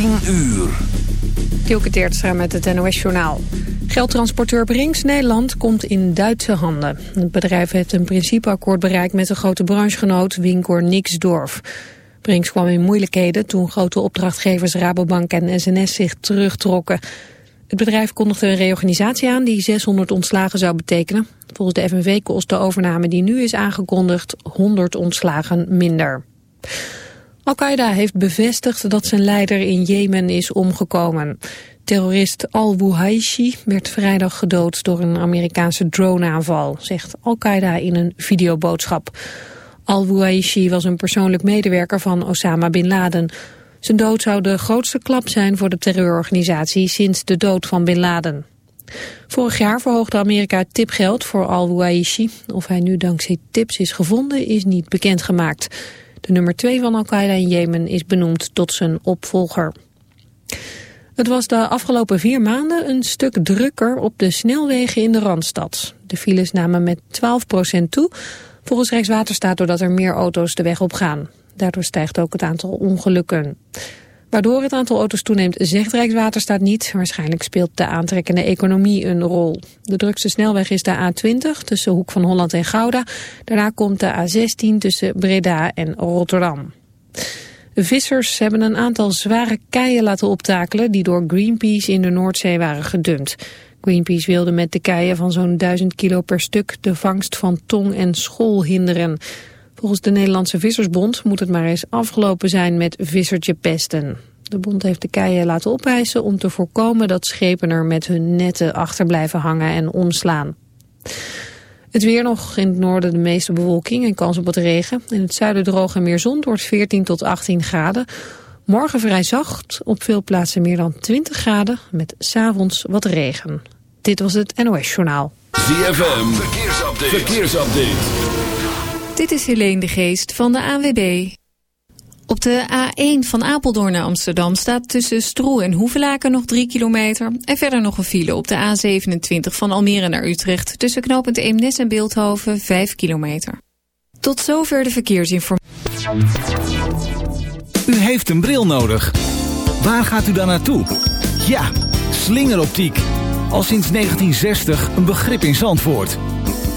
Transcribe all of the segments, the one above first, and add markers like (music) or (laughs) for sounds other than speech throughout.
10 uur. Met het NOS-journaal. Geldtransporteur Brinks Nederland komt in Duitse handen. Het bedrijf heeft een principeakkoord bereikt met een grote branchegenoot Winkor Nixdorf. Brinks kwam in moeilijkheden toen grote opdrachtgevers Rabobank en SNS zich terugtrokken. Het bedrijf kondigde een reorganisatie aan die 600 ontslagen zou betekenen. Volgens de FNV kost de overname die nu is aangekondigd 100 ontslagen minder. Al-Qaeda heeft bevestigd dat zijn leider in Jemen is omgekomen. Terrorist al-Wuhaishi werd vrijdag gedood door een Amerikaanse droneaanval, zegt Al-Qaeda in een videoboodschap. Al-Wuhaishi was een persoonlijk medewerker van Osama Bin Laden. Zijn dood zou de grootste klap zijn voor de terreurorganisatie sinds de dood van Bin Laden. Vorig jaar verhoogde Amerika tipgeld voor al-Wuhaishi. Of hij nu dankzij tips is gevonden is niet bekendgemaakt. Nummer 2 van Al-Qaeda in Jemen is benoemd tot zijn opvolger. Het was de afgelopen vier maanden een stuk drukker op de snelwegen in de Randstad. De files namen met 12% toe, volgens Rijkswaterstaat doordat er meer auto's de weg op gaan. Daardoor stijgt ook het aantal ongelukken. Waardoor het aantal auto's toeneemt, zegt Rijkswaterstaat niet. Waarschijnlijk speelt de aantrekkende economie een rol. De drukste snelweg is de A20 tussen Hoek van Holland en Gouda. Daarna komt de A16 tussen Breda en Rotterdam. Vissers hebben een aantal zware keien laten optakelen... die door Greenpeace in de Noordzee waren gedumpt. Greenpeace wilde met de keien van zo'n 1000 kilo per stuk... de vangst van tong en school hinderen. Volgens de Nederlandse Vissersbond moet het maar eens afgelopen zijn met vissertje pesten. De bond heeft de keien laten ophijsen om te voorkomen dat schepen er met hun netten achter blijven hangen en omslaan. Het weer nog in het noorden de meeste bewolking en kans op wat regen. In het zuiden droog en meer zon wordt 14 tot 18 graden. Morgen vrij zacht, op veel plaatsen meer dan 20 graden, met s'avonds wat regen. Dit was het NOS Journaal. ZFM, verkeersupdate. verkeersupdate. Dit is Helene de Geest van de ANWB. Op de A1 van Apeldoorn naar Amsterdam staat tussen Stroe en Hoevelaken nog 3 kilometer. En verder nog een file op de A27 van Almere naar Utrecht... tussen knooppunt Eemnes en Beeldhoven 5 kilometer. Tot zover de verkeersinformatie. U heeft een bril nodig. Waar gaat u dan naartoe? Ja, slingeroptiek. Al sinds 1960 een begrip in Zandvoort.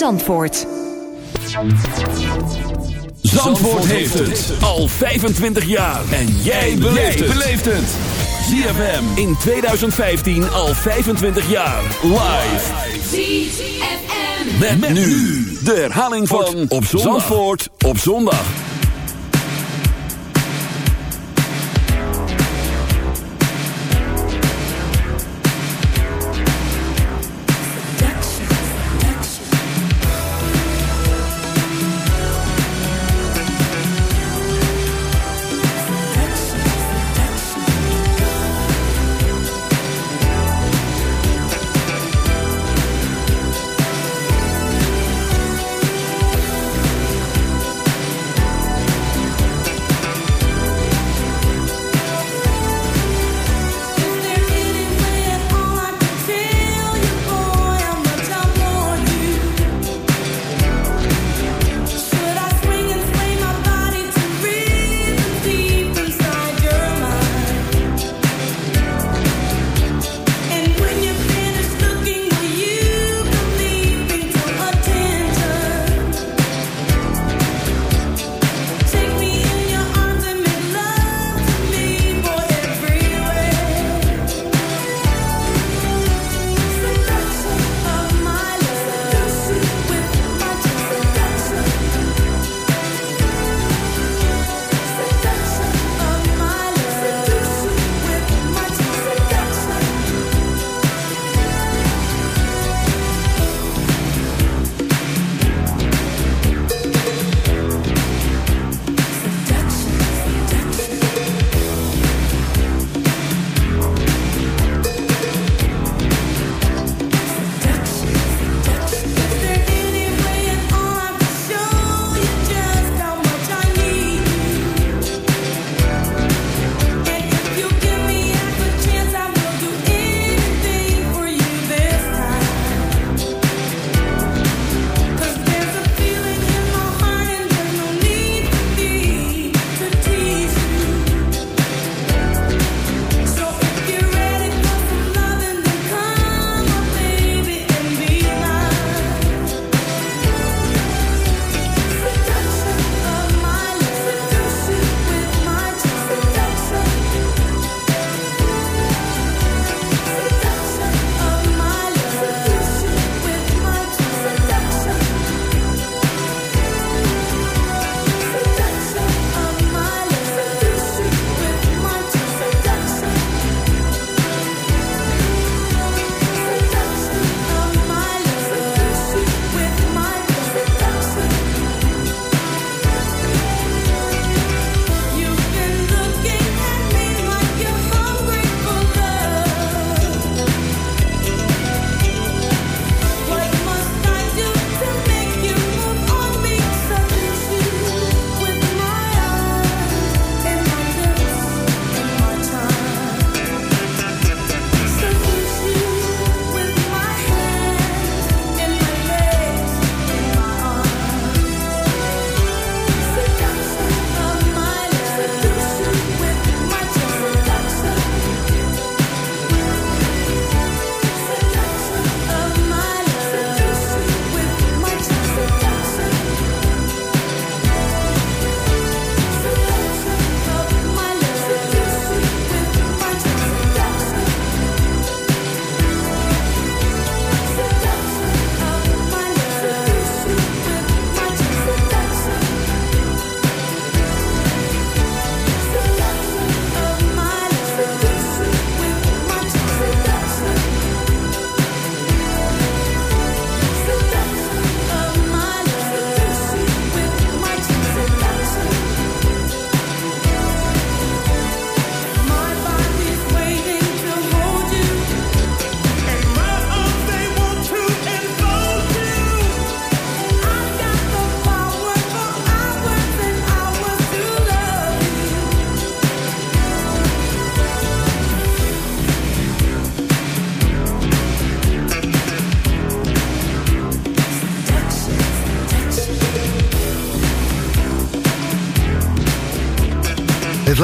Zandvoort. Zandvoort heeft het al 25 jaar. En jij beleeft het. ZFM in 2015 al 25 jaar. Live. ZFM. Met, nu de herhaling van Op Zandvoort op zondag.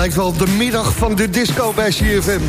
Lijkt wel de middag van de disco bij CFM.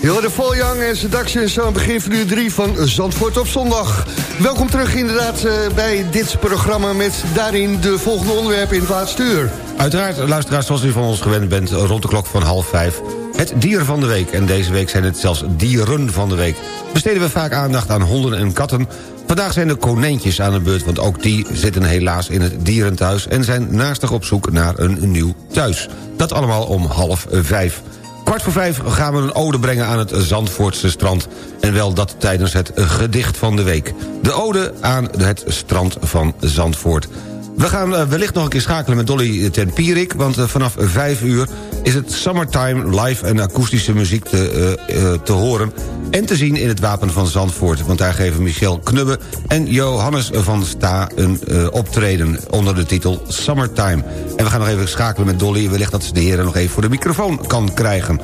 de Voljang en Seduction zo aan het begin van uur 3 van Zandvoort op zondag. Welkom terug inderdaad uh, bij dit programma met daarin de volgende onderwerpen in het laatste uur. Uiteraard, luisteraars, zoals u van ons gewend bent, rond de klok van half vijf... het dier van de week. En deze week zijn het zelfs dieren van de week. Besteden we vaak aandacht aan honden en katten... Vandaag zijn de konijntjes aan de beurt, want ook die zitten helaas in het dierenthuis... en zijn naastig op zoek naar een nieuw thuis. Dat allemaal om half vijf. Kwart voor vijf gaan we een ode brengen aan het Zandvoortse strand. En wel dat tijdens het gedicht van de week. De ode aan het strand van Zandvoort. We gaan eh, wellicht nog een keer schakelen met Dolly ten Pierik... want eh, vanaf vijf uur is het Summertime live en akoestische muziek te, te horen... en te zien in het Wapen van Zandvoort. Want daar geven Michel Knubbe en Johannes van Sta een optreden... onder de titel Summertime. En we gaan nog even schakelen met Dolly. Wellicht dat ze de heren nog even voor de microfoon kan krijgen.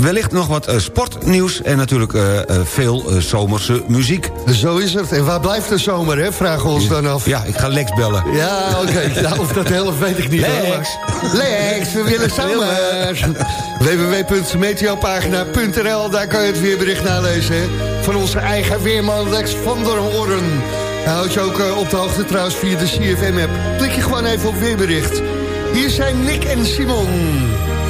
Wellicht nog wat uh, sportnieuws en natuurlijk uh, uh, veel zomerse muziek. Zo is het. En waar blijft de zomer, hè? Vragen we ons dan af. Ja, ik ga Lex bellen. Ja, oké. Okay. (laughs) nou, of dat helft weet ik niet. Lex! Lex, we willen zomer. (laughs) www.meteopagina.nl, daar kan je het weerbericht nalezen. Hè? Van onze eigen weerman Lex van der Hoorn. Hij houdt je ook op de hoogte trouwens via de CFM-app. Klik je gewoon even op weerbericht. Hier zijn Nick en Simon.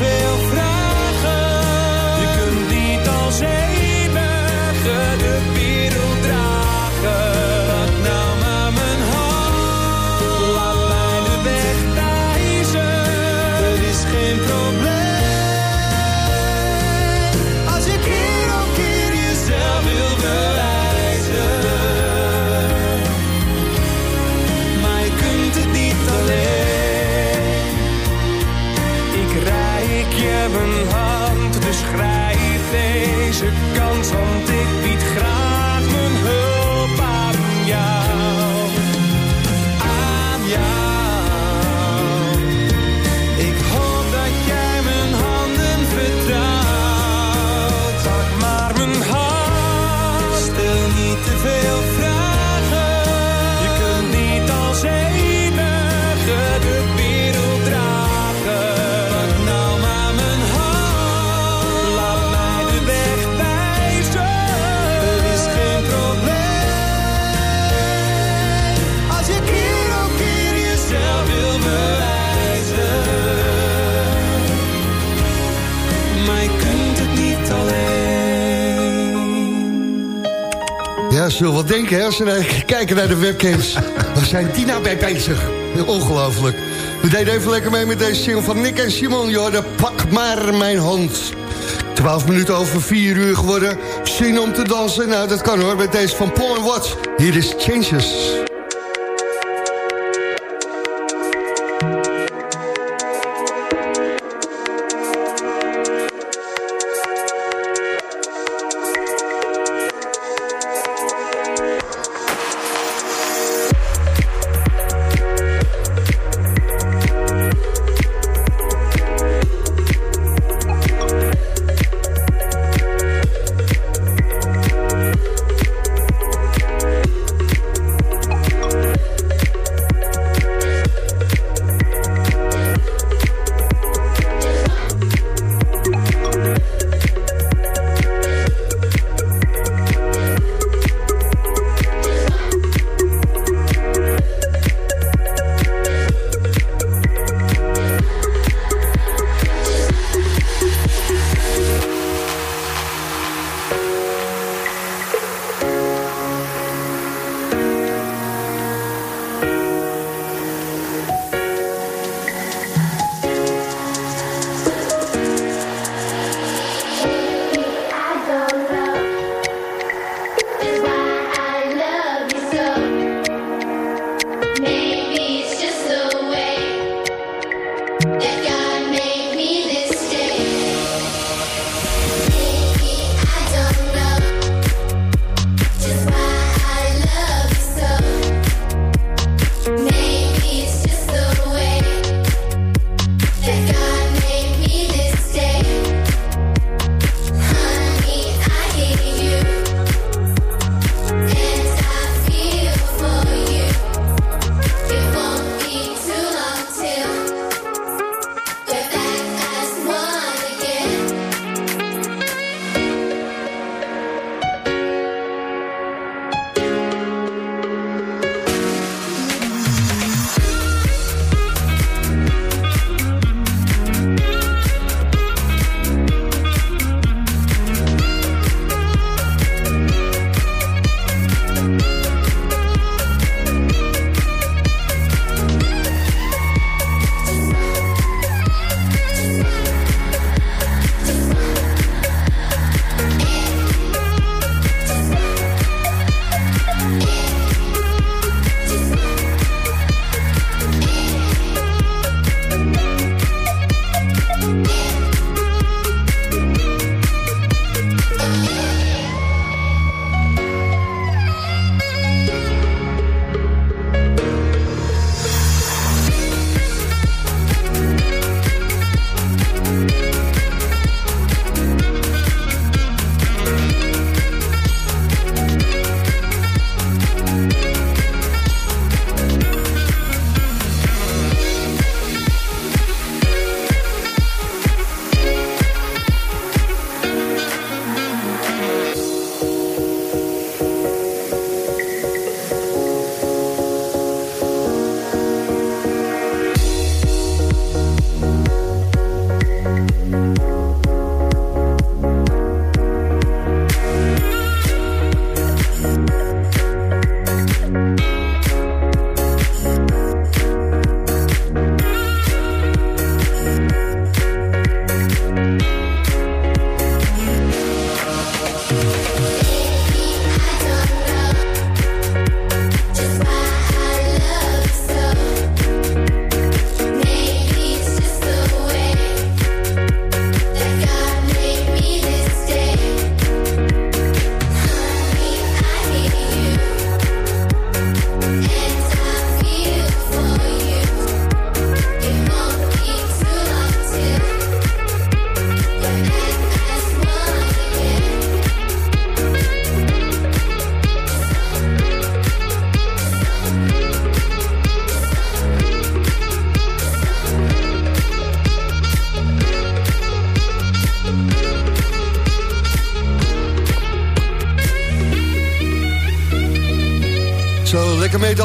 veel vragen zullen wel denken, hè, als we kijken naar de webcams. (laughs) Waar zijn die nou bij bezig? Ongelooflijk. We deden even lekker mee met deze single van Nick en Simon. Joh, pak maar mijn hand. 12 minuten over 4 uur geworden. Zin om te dansen? Nou, dat kan hoor, met deze van Paul Watts. Hier is Changes. Take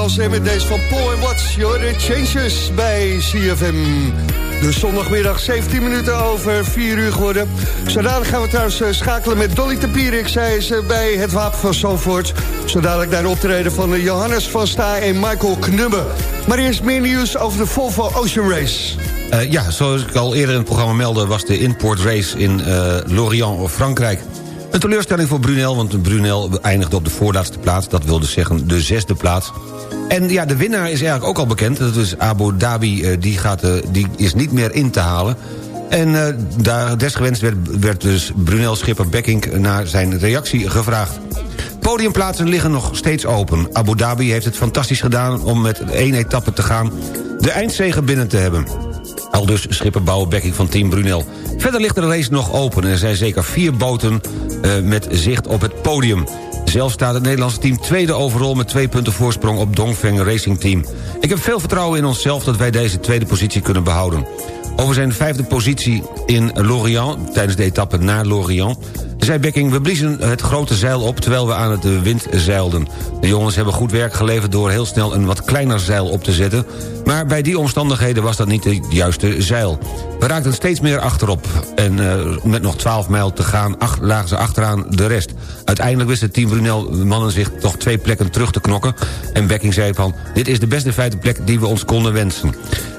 lekker meedansen met deze van Paul en Watts. Your Changes bij CFM. Dus zondagmiddag 17 minuten over 4 uur geworden. Zo gaan we trouwens eh, schakelen met Dolly Tempierik. Zij is eh, bij het Wapen van Zandvoort. Zo dadelijk naar de optreden van eh, Johannes van Sta en Michael Knubbe. Maar eerst meer nieuws over de Volvo Ocean Race. ja, zoals ik al eerder in het programma meldde... was de import race in uh, Lorient, Frankrijk. Een teleurstelling voor Brunel, want Brunel eindigde op de voorlaatste plaats. Dat wil dus zeggen de zesde plaats. En ja, de winnaar is eigenlijk ook al bekend. Dat is Abu Dhabi, eh, die, gaat, uh, die is niet meer in te halen. En uh, daar desgewenst werd, werd dus Brunel-schipper Becking naar zijn reactie gevraagd. Podiumplaatsen liggen nog steeds open. Abu Dhabi heeft het fantastisch gedaan om met één etappe te gaan... de eindzege binnen te hebben. Al dus schipper Bouwe Becking van Team Brunel. Verder ligt de race nog open en er zijn zeker vier boten met zicht op het podium. Zelf staat het Nederlandse team tweede overal met twee punten voorsprong op Dongfeng Racing Team. Ik heb veel vertrouwen in onszelf dat wij deze tweede positie kunnen behouden. Over zijn vijfde positie in Lorient, tijdens de etappe naar Lorient zei Bekking, we bliezen het grote zeil op terwijl we aan het wind zeilden. De jongens hebben goed werk geleverd door heel snel een wat kleiner zeil op te zetten... maar bij die omstandigheden was dat niet de juiste zeil. We raakten steeds meer achterop en uh, met nog 12 mijl te gaan lagen ze achteraan de rest. Uiteindelijk wist het team Brunel mannen zich toch twee plekken terug te knokken... en Bekking zei van, dit is de beste vijfde plek die we ons konden wensen.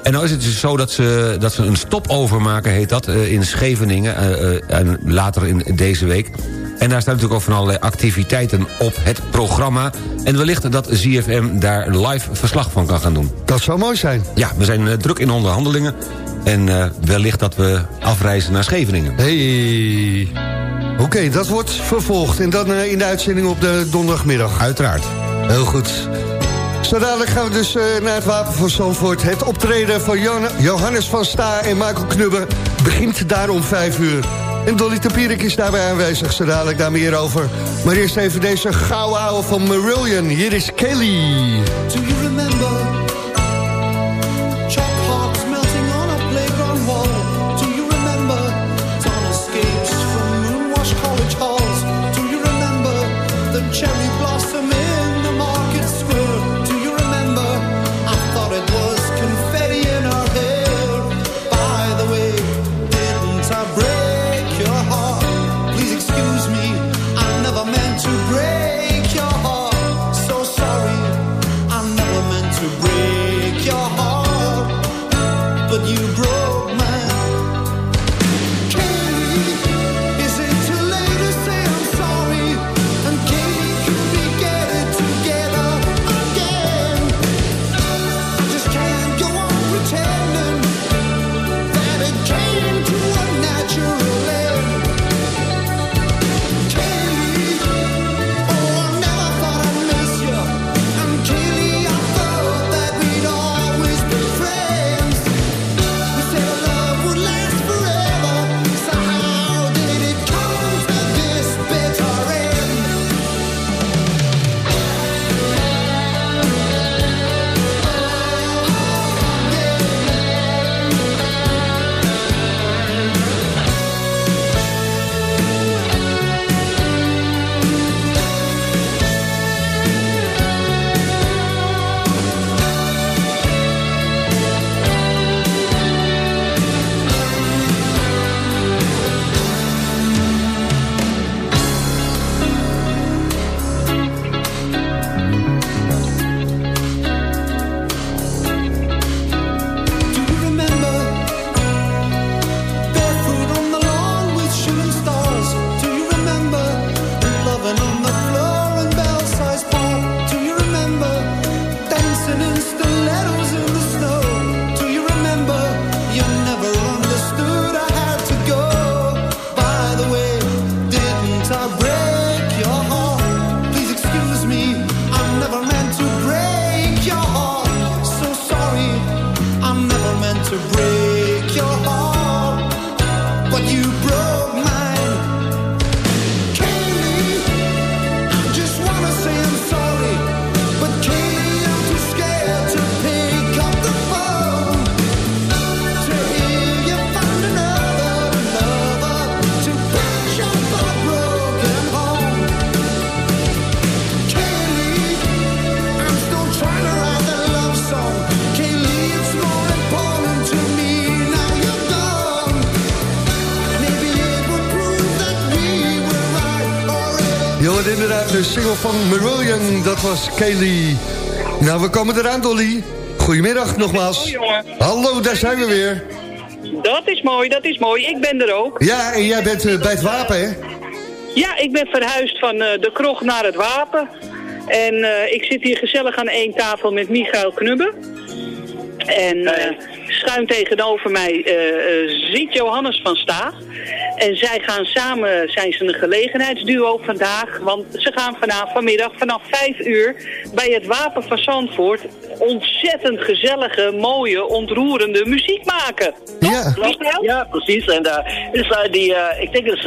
En nou is het dus zo dat ze, dat ze een stopover maken, heet dat, uh, in Scheveningen... Uh, en later in deze week. En daar staan natuurlijk ook van allerlei activiteiten op het programma. En wellicht dat ZFM daar live verslag van kan gaan doen. Dat zou mooi zijn. Ja, we zijn druk in onderhandelingen. En uh, wellicht dat we afreizen naar Scheveningen. Hey. Oké, okay, dat wordt vervolgd. En dan uh, in de uitzending op de donderdagmiddag. Uiteraard. Heel goed. Zo gaan we dus uh, naar het Wapen van Zandvoort. Het optreden van Johannes van Sta en Michael Knubbe begint daar om vijf uur. En Dolly Tapierik is daarbij aanwezig, zo daar meer over. Maar eerst even deze gouden ouwe van Marillion. Hier is Kelly. De single van Marillion, dat was Kaylee. Nou, we komen eraan, Dolly. Goedemiddag nogmaals. Hallo, daar zijn we weer. Dat is mooi, dat is mooi. Ik ben er ook. Ja, en jij bent uh, bij het wapen, hè? Ja, ik ben verhuisd van uh, de kroeg naar het wapen. En uh, ik zit hier gezellig aan één tafel met Michael Knubbe. En schuin tegenover mij zit Johannes van Staag. En zij gaan samen, zijn ze een gelegenheidsduo vandaag. Want ze gaan vanavond, vanmiddag vanaf 5 uur bij het Wapen van Zandvoort ontzettend gezellige, mooie, ontroerende muziek maken. Ja, ja precies. En uh, is, uh, die, uh, ik denk het is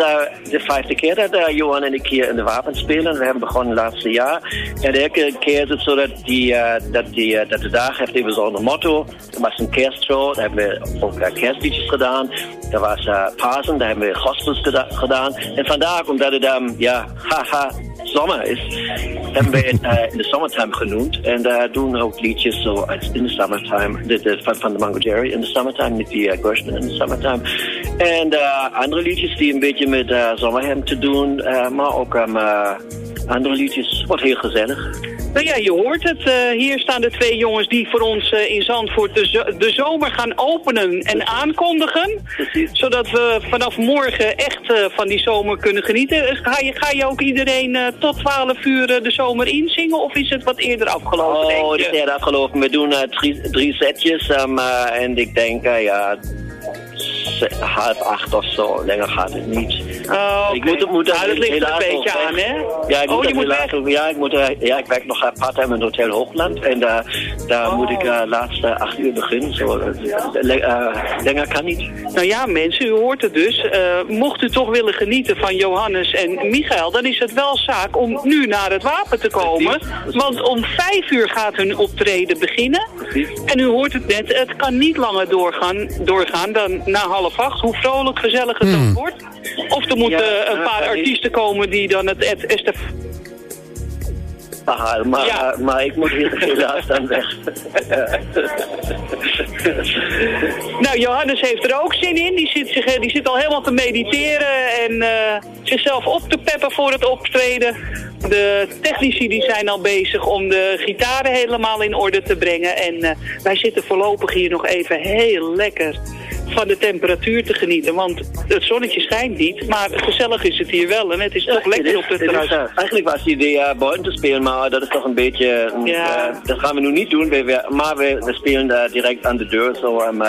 de vijfde keer dat Johan en ik hier in de wapen spelen. We hebben begonnen het laatste jaar. En elke keer is het zo dat, die, dat, die, dat de dag heeft een bijzonder motto. Er was een kerstshow, daar hebben we ook kerstliedjes gedaan. Er was Pasen, daar hebben we gospels gedaan. En vandaag, omdat het um, ja, haha, zomer is, hebben (laughs) we het uh, in de summertime genoemd. En daar doen ook liedjes zoals in de summertime, de, de, van, van de Mango Jerry in de summertime, met die uh, Gershman in de summertime. En uh, andere liedjes die een beetje met uh, zomerhem te doen, maar ook um, andere liedjes. Wordt heel gezellig. Nou ja, je hoort het. Uh, hier staan de twee jongens die voor ons uh, in Zandvoort de, zo de, zomer gaan openen en aankondigen. Precies. Zodat we vanaf morgen echt uh, van die zomer kunnen genieten. Ga je, ga je ook iedereen tot 12 uur de zomer inzingen of is het wat eerder afgelopen? Oh, het is eerder afgelopen. We doen drie, drie setjes um, en ik denk, ja, half acht of zo. Länger gaat het niet. Oh, okay. Ik moet, moet nou, dat ligt er een beetje aan, hè? Ja, ik oh, moet, je moet weg. Ja, ik, moet, ja, ik werk nog part-time in het Hotel Hoogland. En daar, daar oh. moet ik uh, laatste acht uur beginnen. Zo, uh, länger kan niet. Nou ja, mensen, u hoort het dus. Uh, mocht u toch willen genieten van Johannes en Michael... dan is het wel zaak om nu naar het wapen te komen. Want om vijf uur gaat hun optreden beginnen. En u hoort het net, het kan niet langer doorgaan, doorgaan dan na half acht. Hoe vrolijk, gezellig het dan wordt. Of er moeten ja, een paar artiesten komen die dan het, het, het verhaal, maar, ja. maar ik moet hier helaas dan weg. nou, Johannes heeft er ook zin in. Die zit, zich, die zit al helemaal te mediteren en uh, zichzelf op te peppen voor het optreden. De technici die zijn al bezig om de gitaren helemaal in orde te brengen. En uh, wij zitten voorlopig hier nog even heel lekker van de temperatuur te genieten. Want het zonnetje schijnt niet, maar gezellig is het hier wel. En het is toch lekker op het terras. Uh, eigenlijk was het idee uh, buiten te spelen, maar dat is toch een beetje... Ja. Uh, dat gaan we nu niet doen, we, maar we, we spelen direct aan de deur. Zo um,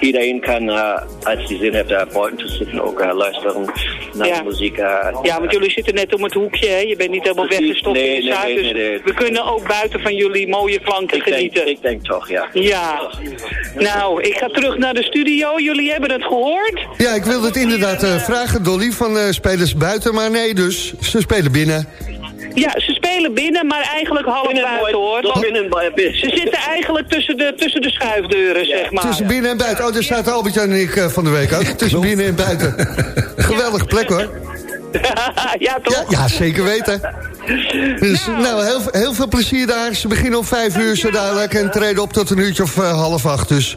iedereen kan, als hij zin heeft, buiten te zitten, ook luisteren naar ja. de muziek. ja, want jullie zitten net om het hoekje, hè? Je bent niet helemaal weggestopt nee, in de zaak. Nee, dus we kunnen ook buiten van jullie mooie klanken ik genieten. Denk, ik denk toch, ja. Ja. Nou, ik ga terug naar de studio. Jullie hebben het gehoord? Ja, ik wilde het inderdaad uh, vragen, Dolly, van uh, spelers buiten. Maar nee, dus ze spelen binnen. Ja, ze spelen binnen, maar eigenlijk half binnen buiten, hoor. Ze zitten eigenlijk tussen de, tussen de schuifdeuren, ja. zeg maar. Tussen binnen en buiten. Oh, daar staat Albert en ik uh, van de week ook. Tussen binnen en buiten. (laughs) Geweldige plek, hoor. (laughs) ja, toch? Ja, ja, zeker weten. Dus nou, nou heel, heel, veel plezier daar. Ze beginnen om vijf uur zo dadelijk en treden op tot een uurtje of uh, half acht. Dus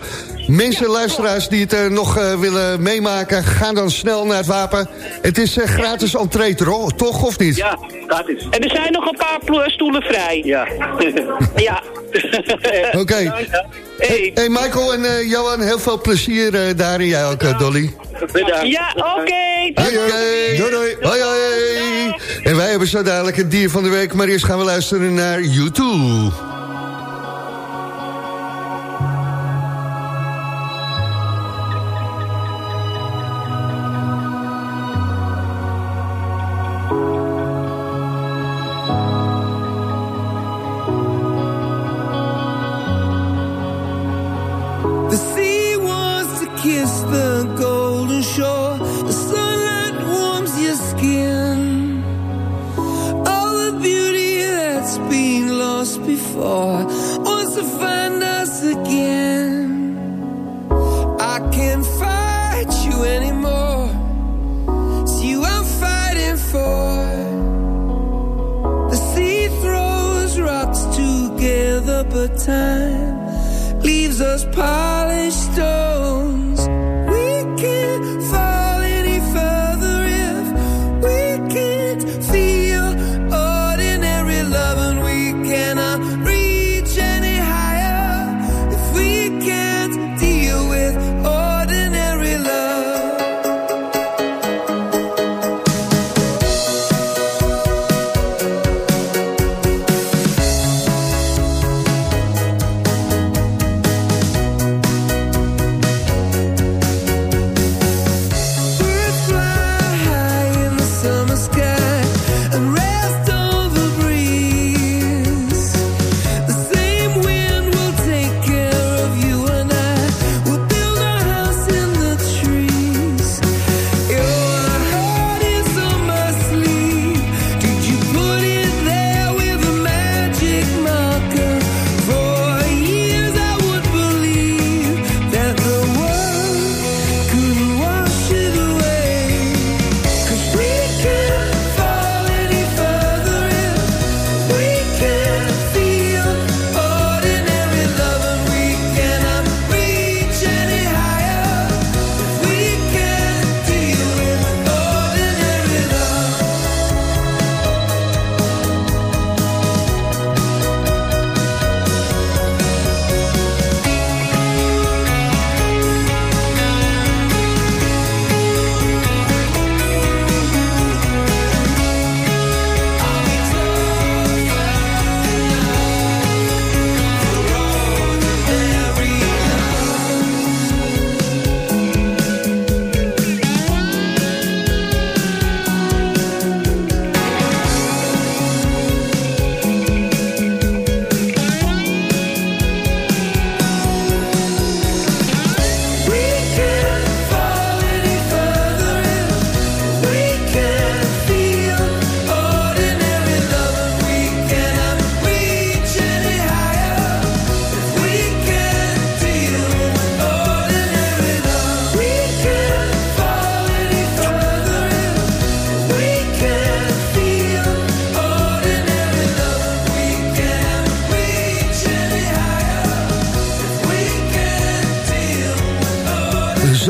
mensen, luisteraars die het uh, nog uh, willen meemaken... gaan dan snel naar het wapen. Het is gratis entree, toch? Of niet? Ja, gratis. En er zijn nog een paar stoelen vrij. Ja. (laughs) ja. (laughs) Oké. Okay. Hey. hey. Michael en Johan, heel veel plezier daar en jij ook, Dolly. Bedankt. Ja, oké. Okay. Hoi, hoi. Doei, doei. Hoi, hoi. En wij hebben zo dadelijk het dier van de week. Maar eerst gaan we luisteren naar YouTube.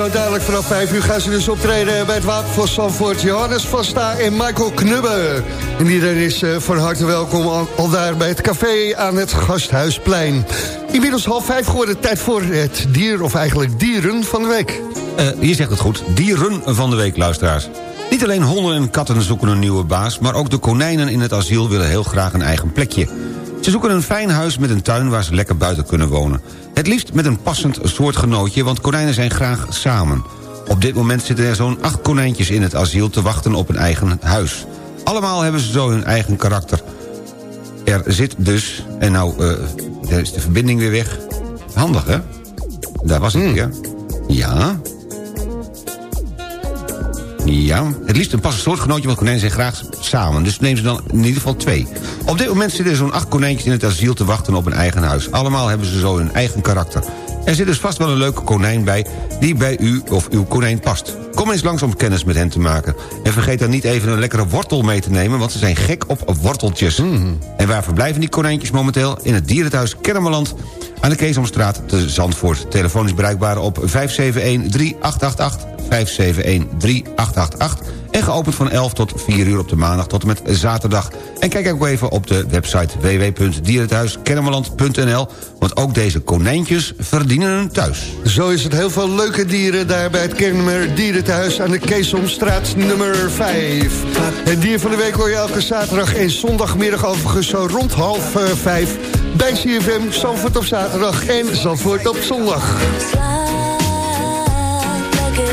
Zo dadelijk vanaf 5 uur gaan ze dus optreden bij het Wapen van Zandvoort. Johannes van Sta en Michael Knubbe. En iedereen is uh, van harte welkom al, al, daar bij het café aan het Gasthuisplein. Inmiddels half vijf geworden, tijd voor het dier, of eigenlijk dieren van de week. Uh, je zegt het goed, dieren van de week, luisteraars. Niet alleen honden en katten zoeken een nieuwe baas... maar ook de konijnen in het asiel willen heel graag een eigen plekje. Ze zoeken een fijn huis met een tuin waar ze lekker buiten kunnen wonen. Het liefst met een passend soortgenootje, want konijnen zijn graag samen. Op dit moment zitten er zo'n acht konijntjes in het asiel te wachten op een eigen huis. Allemaal hebben ze zo hun eigen karakter. Er zit dus, en nou uh, is de verbinding weer weg. Handig, hè? Daar was het hmm. weer. Ja. Ja, het liefst een passend soortgenootje, want konijnen zijn graag samen. Dus neem ze dan in ieder geval twee. Op dit moment zitten er zo'n acht konijntjes in het asiel te wachten op een eigen huis. Allemaal hebben ze zo hun eigen karakter. Er zit dus vast wel een leuke konijn bij die bij u of uw konijn past. Kom eens langs om kennis met hen te maken. En vergeet dan niet even een lekkere wortel mee te nemen... want ze zijn gek op worteltjes. Mm. En waar verblijven die konijntjes momenteel? In het dierenthuis Kennemerland aan de Keesomstraat te Zandvoort. Telefoon is bereikbaar op 571-3888, 571-3888... En geopend van 11 tot 4 uur op de maandag tot en met zaterdag. En kijk ook even op de website www.dierenthuiskennemerland.nl... want ook deze konijntjes verdienen een thuis. Zo is het heel veel leuke dieren daar bij het Kennemer Dierenthuis... aan de Keesomstraat nummer 5. Het dier van de week hoor je elke zaterdag en zondagmiddag overigens zo rond half 5... Eh, bij CFM, Zandvoort op zaterdag en Zandvoort op zondag.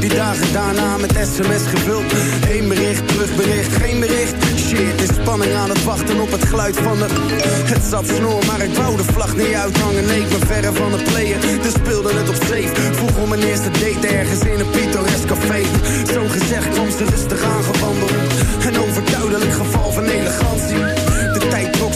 Die dagen daarna met sms gevuld. Eén bericht, terugbericht, geen bericht Shit, is spanning aan het wachten op het geluid van de... Het zat snor, maar ik wou de vlag niet uithangen. Nee, ik verre van het player, dus speelde het op safe. Vroeg om mijn eerste date ergens in een pittoresk café. Zo gezegd kwam ze rustig aangewandeld. Een overduidelijk geval van elegantie.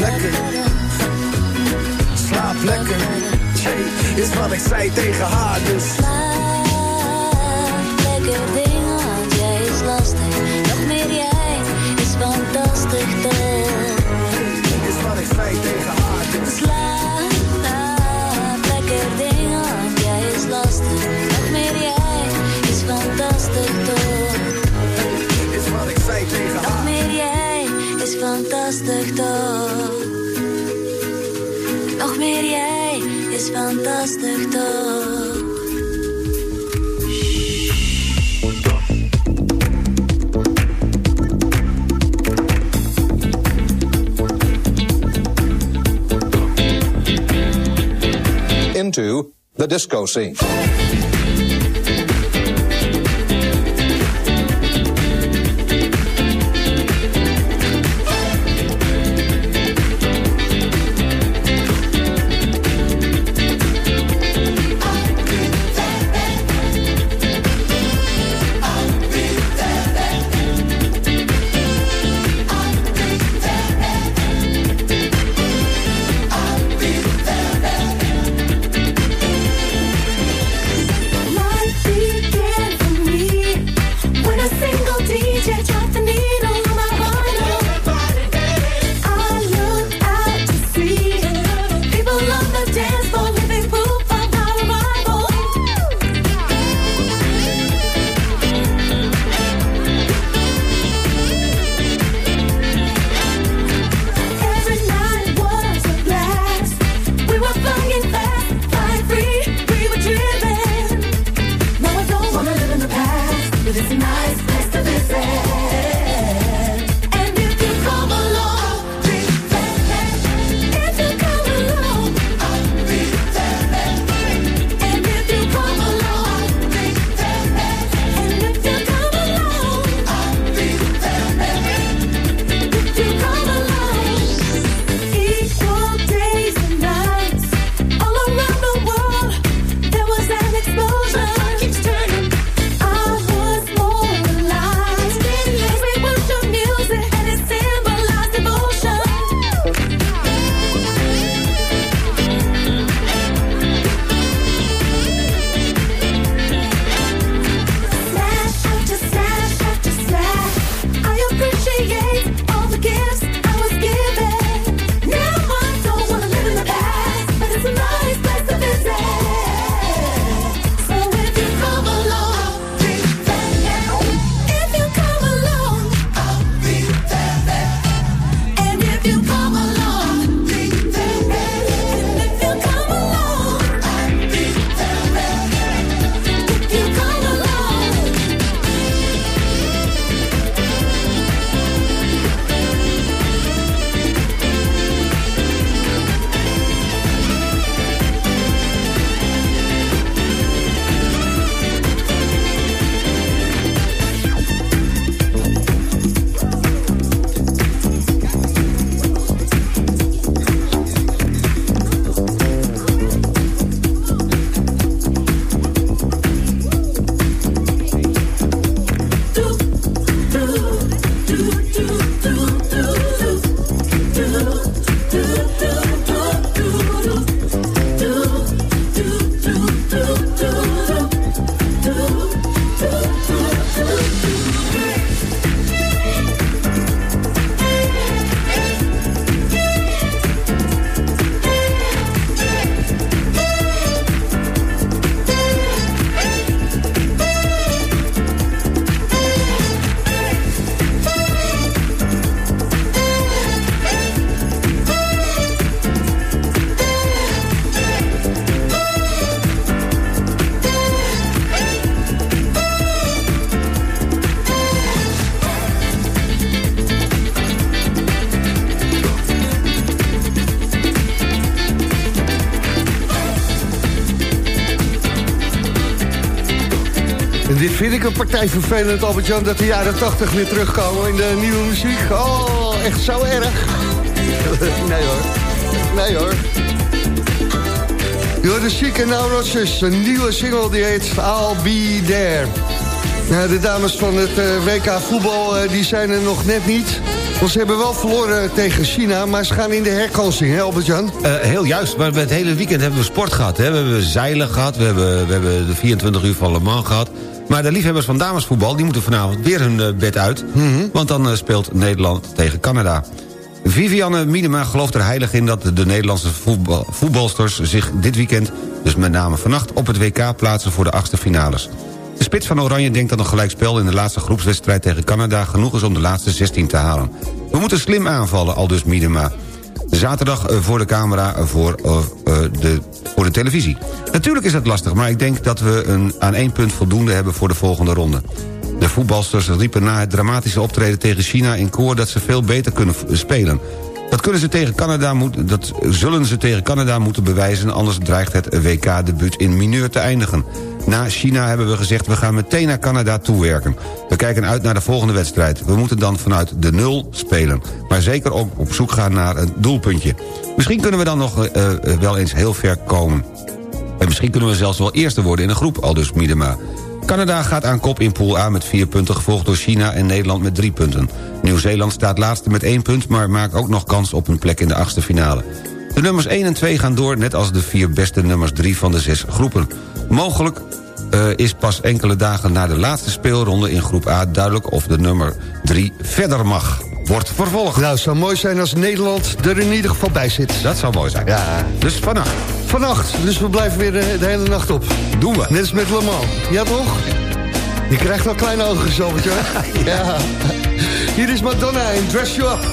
Lekker. Slaap lekker. Is wat ik zei tegen haar dus. Fantastisch toch. Nog meer is fantastisch toch? Into the disco scene. Vind ik een partij vervelend, Albert-Jan... dat de jaren 80 weer terugkomen in de nieuwe muziek. Oh, echt zo erg. (laughs) nee hoor. Nee hoor. Door de Chic en Now Rogers, een nieuwe single die heet I'll Be There. Ja, de dames van het uh, WK voetbal uh, die zijn er nog net niet. Want ze hebben wel verloren tegen China, maar ze gaan in de herkansing, hè Albert-Jan? Uh, heel juist, maar het hele weekend hebben we sport gehad. Hè? We hebben zeilen gehad, we hebben, we hebben de 24 uur van Le Mans gehad. Maar de liefhebbers van damesvoetbal die moeten vanavond weer hun uh, bed uit. Mhm. Want dan uh, speelt Nederland tegen Canada. Vivianne Miedema gelooft er heilig in dat de Nederlandse voetbal, voetbalsters... zich dit weekend, dus met name vannacht, op het WK plaatsen voor de achtste finales. De spits van Oranje denkt dat een gelijkspel in de laatste groepswedstrijd tegen Canada... genoeg is om de laatste 16 te halen. We moeten slim aanvallen, al dus Miedema. Zaterdag voor de camera voor, uh, de, voor de televisie. Natuurlijk is dat lastig, maar ik denk dat we een, aan één punt voldoende hebben voor de volgende ronde. De voetbalsters riepen na het dramatische optreden tegen China in koor... dat ze veel beter kunnen spelen. Dat, kunnen ze tegen Canada moet, dat zullen ze tegen Canada moeten bewijzen... anders dreigt het WK-debuut in mineur te eindigen. Na China hebben we gezegd, we gaan meteen naar Canada toewerken. We kijken uit naar de volgende wedstrijd. We moeten dan vanuit de nul spelen. Maar zeker ook op zoek gaan naar een doelpuntje. Misschien kunnen we dan nog uh, wel eens heel ver komen. En misschien kunnen we zelfs wel eerste worden in een groep, aldus Miedema. Canada gaat aan kop in pool A met vier punten... gevolgd door China en Nederland met drie punten. Nieuw-Zeeland staat laatste met één punt... maar maakt ook nog kans op een plek in de achtste finale. De nummers 1 en 2 gaan door, net als de vier beste nummers 3 van de zes groepen. Mogelijk uh, is pas enkele dagen na de laatste speelronde in groep A... duidelijk of de nummer 3 verder mag. Wordt vervolgd. Nou, het zou mooi zijn als Nederland er in ieder geval bij zit. Dat zou mooi zijn. Ja. Dus vannacht. Vannacht, dus we blijven weer de, de hele nacht op. Doen we. Net als met Le Mans. Ja, toch? Je krijgt wel kleine ogen, zo, (laughs) ja. ja. Hier is Madonna in Dress You Up.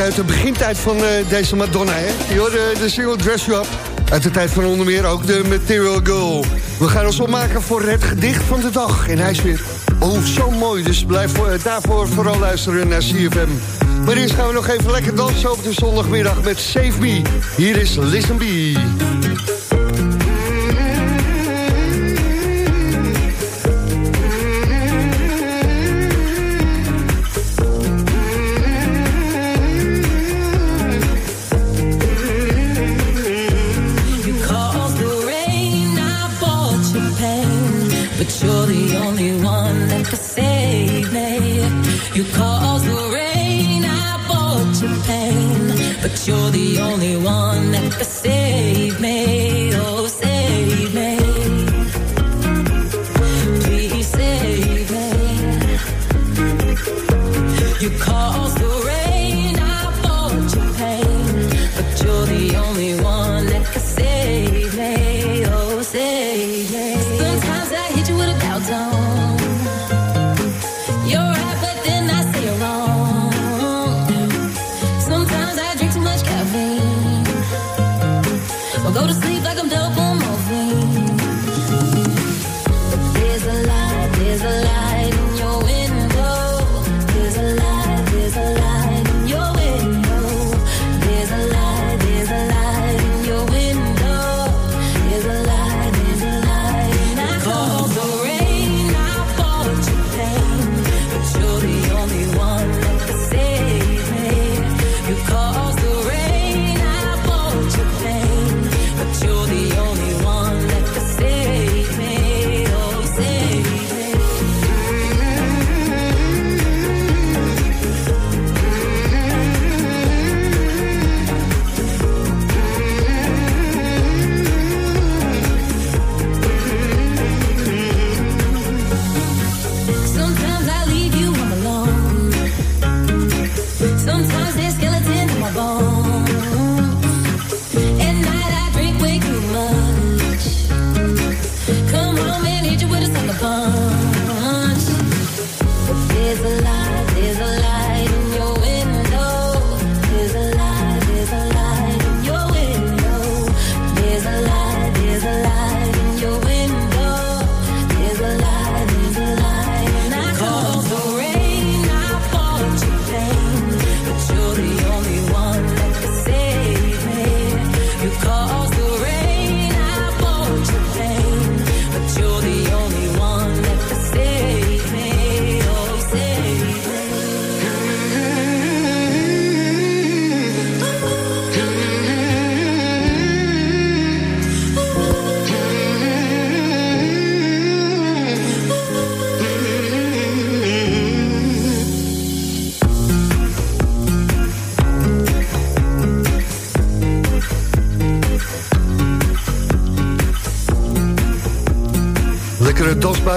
Uit de begintijd van uh, deze Madonna, hè? Je hoorde de single Dress You Up. Uit de tijd van onder meer ook de Material Girl. We gaan ons opmaken voor het gedicht van de dag. En hij weer Oh, zo mooi. Dus blijf daarvoor vooral luisteren naar CFM. Maar eerst gaan we nog even lekker dansen op de zondagmiddag met Save Me. Hier is Listen Be.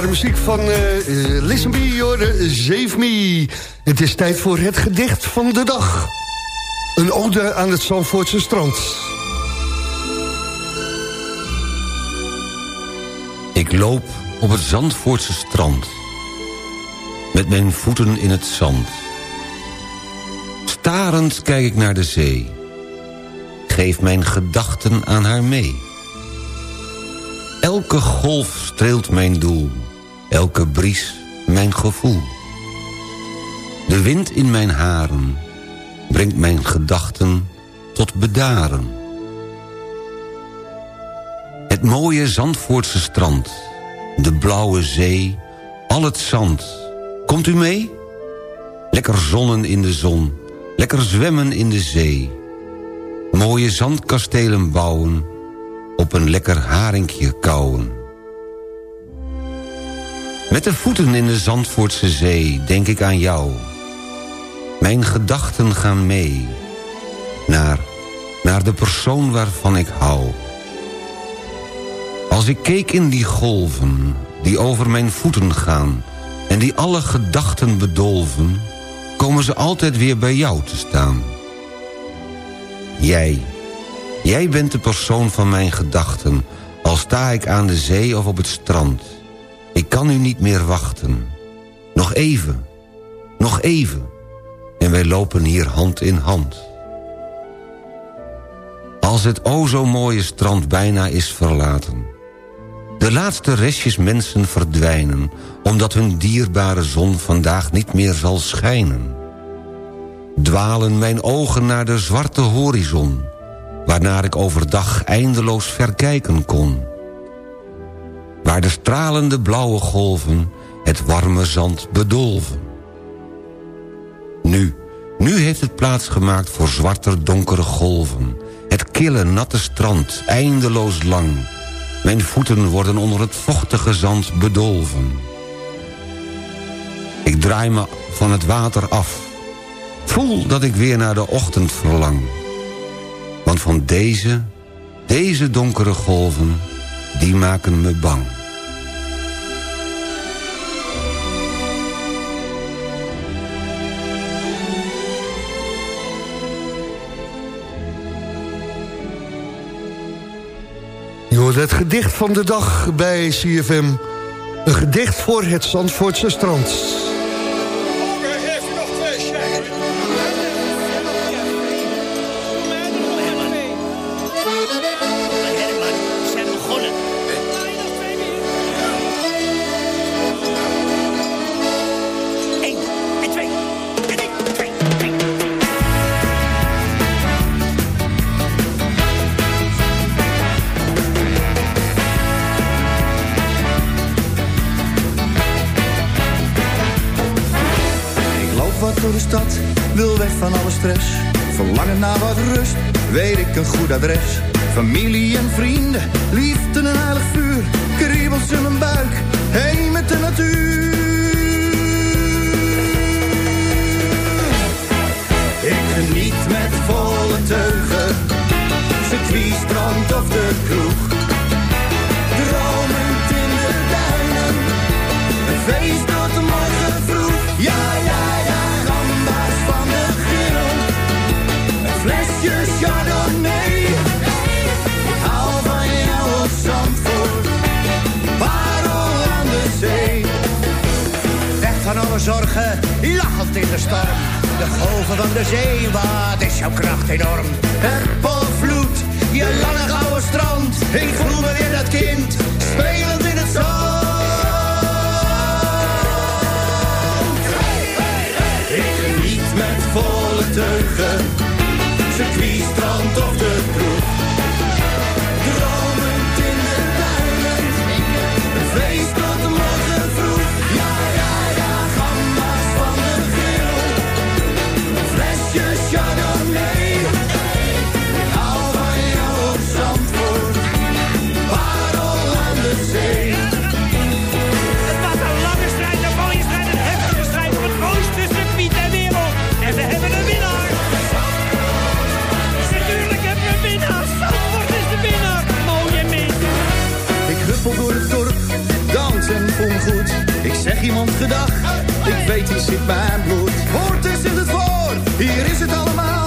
Muziek van uh, Listen Be, Your Save Me. Het is tijd voor het gedicht van de dag. Een ode aan het Zandvoortse strand. Ik loop op het Zandvoortse strand. Met mijn voeten in het zand. Starend kijk ik naar de zee. Geef mijn gedachten aan haar mee. Elke golf streelt mijn doel, elke bries mijn gevoel. De wind in mijn haren brengt mijn gedachten tot bedaren. Het mooie Zandvoortse strand, de blauwe zee, al het zand. Komt u mee? Lekker zonnen in de zon, lekker zwemmen in de zee. Mooie zandkastelen bouwen op een lekker haringje kauwen. Met de voeten in de Zandvoortse zee denk ik aan jou. Mijn gedachten gaan mee naar, naar de persoon waarvan ik hou. Als ik keek in die golven die over mijn voeten gaan... en die alle gedachten bedolven... komen ze altijd weer bij jou te staan. Jij Jij bent de persoon van mijn gedachten, al sta ik aan de zee of op het strand. Ik kan u niet meer wachten. Nog even, nog even, en wij lopen hier hand in hand. Als het o zo mooie strand bijna is verlaten... De laatste restjes mensen verdwijnen... omdat hun dierbare zon vandaag niet meer zal schijnen. Dwalen mijn ogen naar de zwarte horizon... waarnaar ik overdag eindeloos verkijken kon. Waar de stralende blauwe golven het warme zand bedolven. Nu, nu heeft het plaats gemaakt voor zwarter donkere golven. Het kille natte strand, eindeloos lang. Mijn voeten worden onder het vochtige zand bedolven. Ik draai me van het water af. Voel dat ik weer naar de ochtend verlang. Want van deze, deze donkere golven, die maken me bang. Het gedicht van de dag bij CFM. Een gedicht voor het Zandvoortse strand. Adres. Familie en vrienden, liefde en heilig vuur. Kriebels in mijn buik, heen met de natuur. Ik geniet met volle teugen, circuit, Golven van de zee, wat is jouw kracht enorm. Het polvloed, je lange gouden strand. Ik voel me weer dat kind, spelend in het zand. Teugen, zeg iemand gedag, ik weet die zit bij mijn bloed. Hoort is in het voor, hier is het allemaal.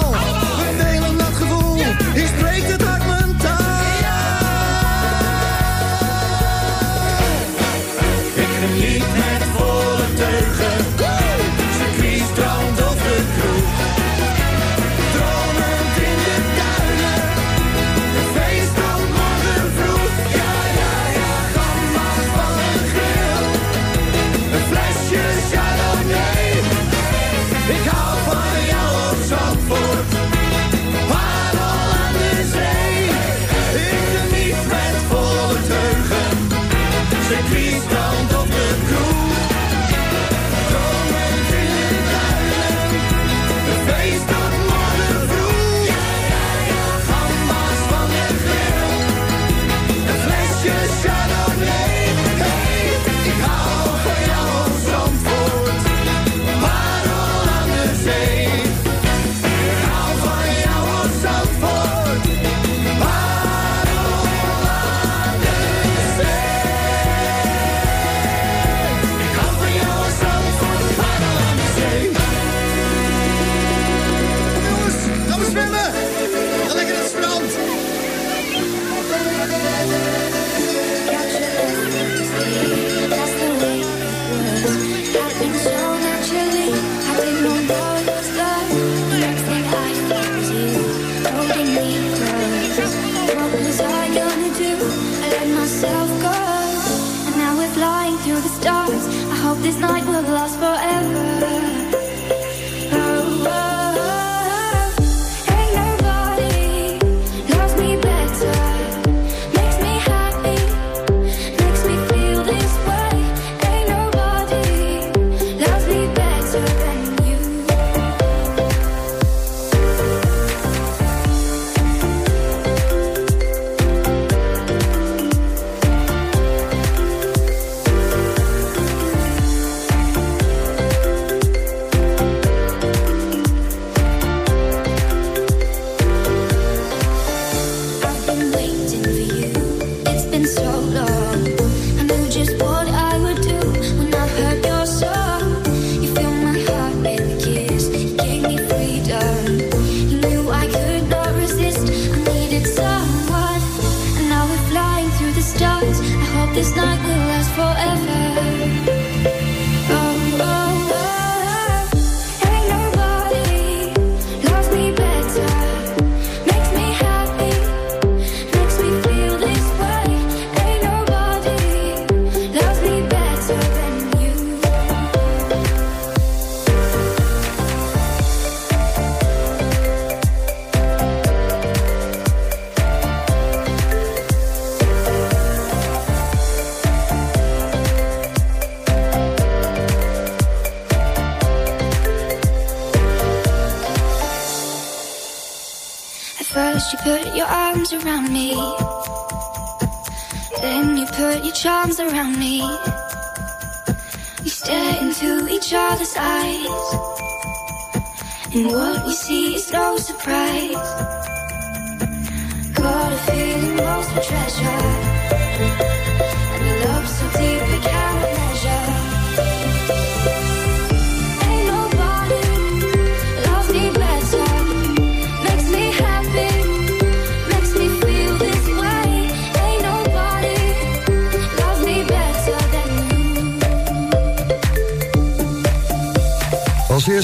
surprised.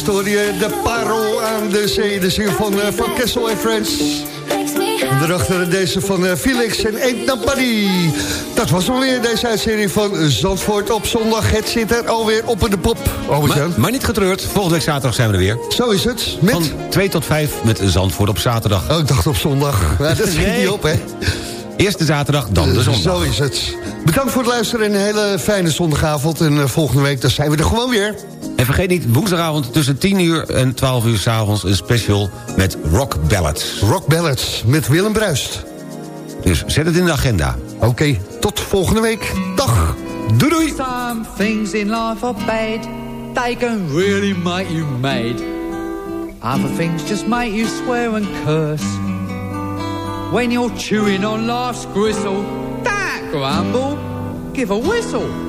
Je de parel aan de zee. De zin van, eh, van Kessel en Friends. En daarachter deze van eh, Felix en Ain't Nobody. Dat was alweer deze uitzending van Zandvoort op zondag. Het zit er alweer op in de pop. Maar, maar niet getreurd, volgende week zaterdag zijn we er weer. Zo is het. Met... Van 2 tot 5 met Zandvoort op zaterdag. Oh, ik dacht op zondag. (laughs) Ja, dat schiet Nee. niet op, hè? Eerst de zaterdag, dan de zondag. Zo is het. Bedankt voor het luisteren en een hele fijne zondagavond. En eh, volgende week dan zijn we er gewoon weer. En vergeet niet, woensdagavond tussen 10 uur en 12 uur s'avonds... een special met Rock Ballads. Rock Ballads met Willem Bruist. Dus zet het in de agenda. Oké, tot volgende week. Dag. Doei doei. Some things in life are bad. They can really make you mad. Other things just make you swear and curse. When you're chewing on life's gristle, don't grumble, give a whistle.